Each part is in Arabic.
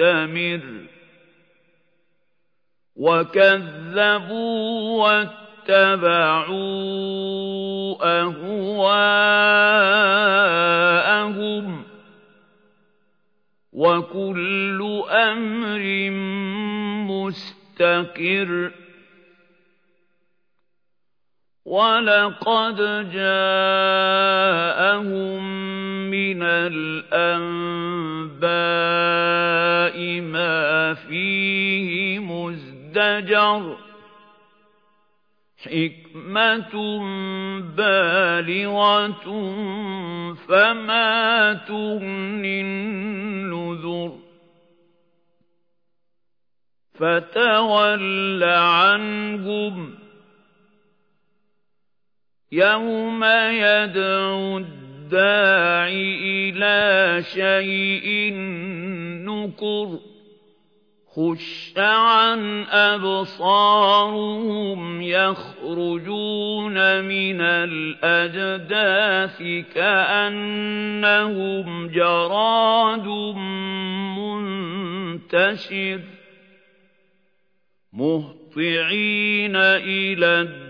مُسْتَمِرٌّ. وَكَذَّبُوا وَاتَّبَعُوا أَهْوَاءَهُمْ وَكُلُّ أَمْرٍ مستقر ولقد جاءهم من الأنباء ما فيه مزدجر حكمة بالغة فما تغني النذر فَتَوَلَّ عَنْهُمْ يَوْمَ يَدْعُ الدَّاعِ إِلَى شَيْءٍ نُكُرٍ خُشَّ عَنْ أَبْصَارُهُمْ يَخْرُجُونَ مِنَ الْأَجْدَاثِ كَأَنَّهُمْ جَرَادٌ مُنتَشِرٌ مهطعين إلى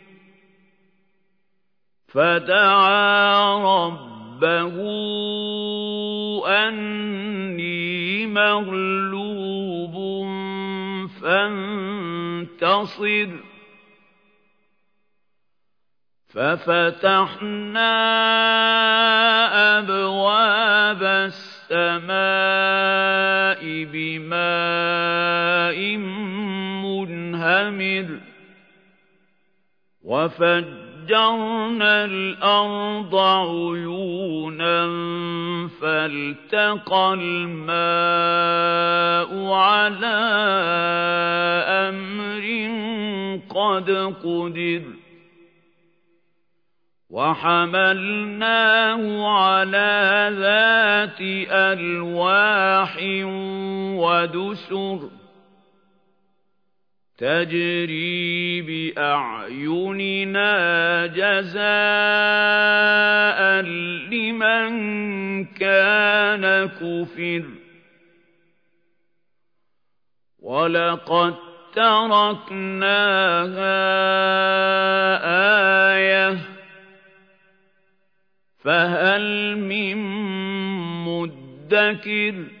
فدعا ربه أني مغلوب فانتصر. فَفَتَحْنَا أَبْوَابَ السَّمَاءِ بِمَاءٍ مُنْهَمِرٍ. وَفَجَّرْنَا الْأَرْضَ عُيُونًا فَالْتَقَى الْمَاءُ عَلَى أَمْرٍ قَدْ قُدِرَ وَحَمَلْنَاهُ عَلَى ذَاتِ أَلْوَاحٍ وَدُسُرٍ تَجْرِي بِأَعْيُنِنَا جَزَاءً لِمَنْ كَانَ كُفِرَ. وَلَقَدْ تَرَكْنَاهَا آيَةً فهل من مدكر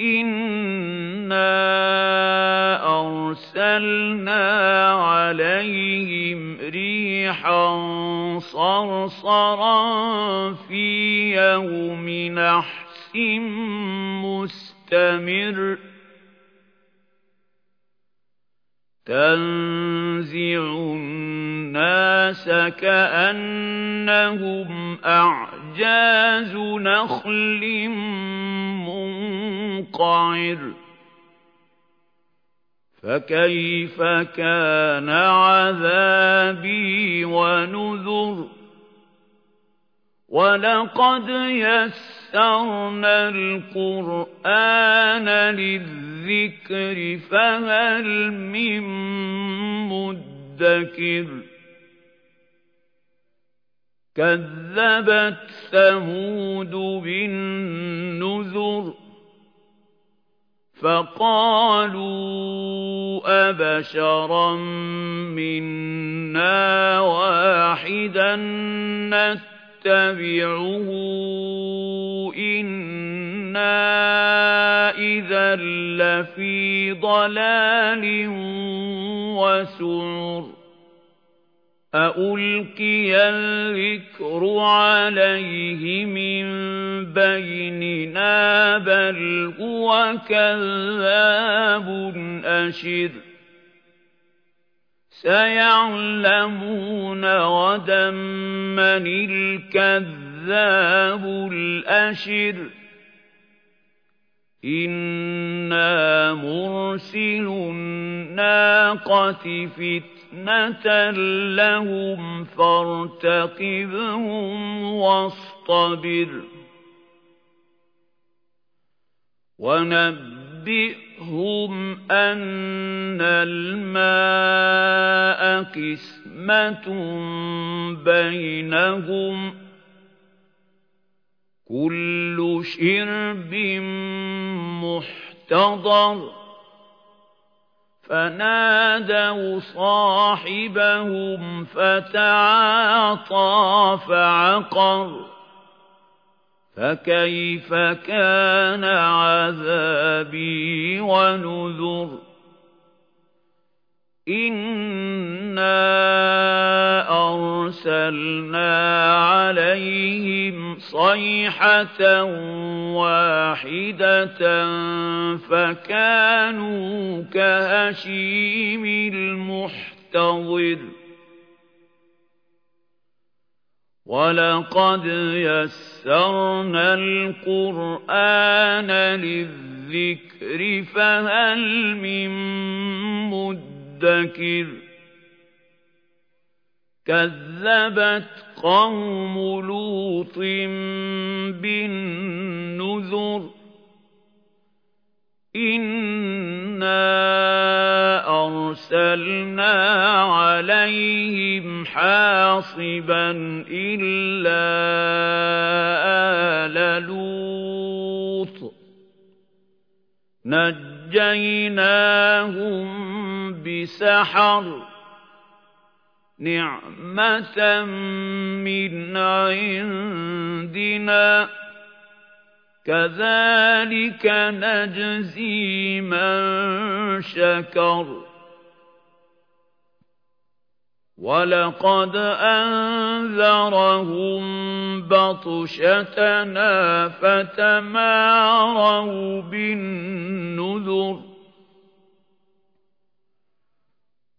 إنا أرسلنا عليهم ريحا صرصرا في يوم نحس مستمر تنزع الناس كأنهم أعجاز نخل منقعر فكيف كان عذابي ونذر؟ ولقد يسر يَسَّرْنَا الْقُرْآنَ لِلذِّكْرِ فَهَلْ مِن مُّدَّكِرٍ؟ كَذَّبَتْ ثَمُودُ بِالنُّذُرِ. فَقَالُوا أَبَشَرًا مِّنَّا وَاحِدًا نَّتَّبِعُهُ إِنَّا إِذًا لَّفِي ضَلَالٍ وَسُعُرٍ. أَأُلْقِيَ الذِّكْرُ عَلَيْهِ مِن بَيْنِنَا بَلْ هُوَ كَذَّابٌ أَشِرٌ سَيَعْلَمُونَ غَدًا مَّنِ الْكَذَّابُ الْأَشِرُ إِنَّا مُرْسِلُو النَّاقَةِ فِتْنَةً لَّهُمْ فَارْتَقِبْهُمْ وَاصْطَبِرْ وَنَبِّئْهُمْ أَنَّ الْمَاءَ قِسْمَةٌ بَيْنَهُمْ كُلُّ شِرْبٍ مُحْتَضَرٌ. فَنَادَوْا صَاحِبَهُمْ فَتَعَاطَىٰ فَعَقَرَ. فَكَيْفَ كَانَ عَذَابِي وَنُذُرِ؟ إِنَّا أَرْسَلْنَا عَلَيْهِمْ صَيْحَةً وَاحِدَةً فَكَانُوا كَهَشِيمِ الْمُحْتَظِرِ وَلَقَدْ يَسَّرْنَا الْقُرْآنَ لِلذِّكْرِ فَهَلْ مِن مُّدَّكِرٍ كَذَّبَتْ قَوْمُ لُوطٍ بِالنُّذُرِ إِنَّا أَرْسَلْنَا عَلَيْهِمْ حَاصِبًا إِلَّا آلَ لُوطٍ نَجَّيْنَاهُم بِسَحَرٍ نِعْمَةً مِّنْ عِندِنَا. كَذَلِكَ نَجْزِي مَن شَكَرَ. وَلَقَدْ أَنذَرَهُم بَطْشَتَنَا فَتَمَارَوْا بِالنُّذُرِ.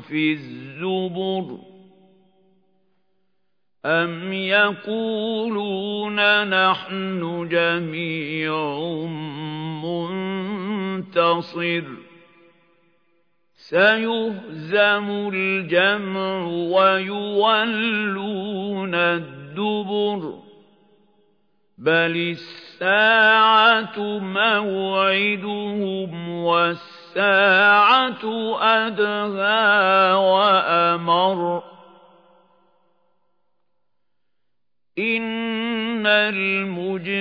فِي الزُّبُرِ أَمْ يَقُولُونَ نَحْنُ جَمِيعٌ مُّنتَصِرٌ سَيُهْزَمُ الْجَمْعُ وَيُوَلُّونَ الدُّبُرَ بَلِ السَّاعَةُ مَوْعِدُهُمْ وَالسَّاعَةُ أَدْهَىٰ وَأَمَرُّ. إِنَّ الْمُجْرِمِينَ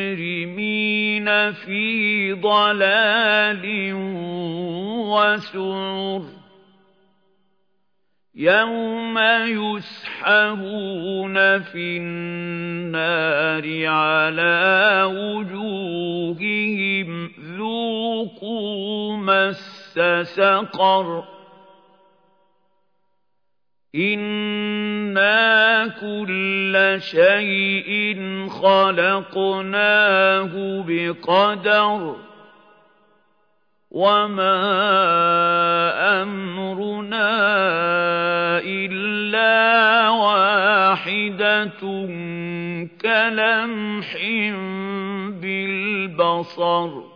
فِي ضَلَالٍ وَسُعُرٍ. يَوْمَ يُسْحَبُونَ فِي النَّارِ عَلَى وُجُوهِهِمْ ذُوقُوا مَسَّ سَقَرَ إِنَّا كُلَّ شَيْءٍ خَلَقْنَاهُ بِقَدَرٍ وَمَا أَمْرُنَا إِلَّا وَاحِدَةٌ كَلَمْحٍ بِالْبَصَرِ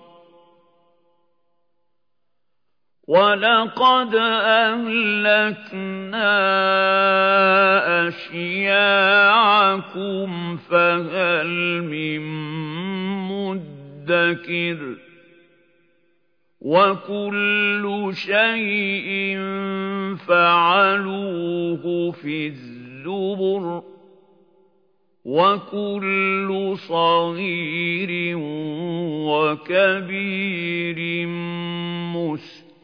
وَلَقَدْ أَهْلَكْنَا أَشْيَاعَكُمْ فَهَلْ مِن مُّدَّكِرٍ وَكُلُّ شَيْءٍ فَعَلُوهُ فِي الزُّبُرِ وَكُلُّ صَغِيرٍ وَكَبِيرٍ مُّسْتَطَرٍ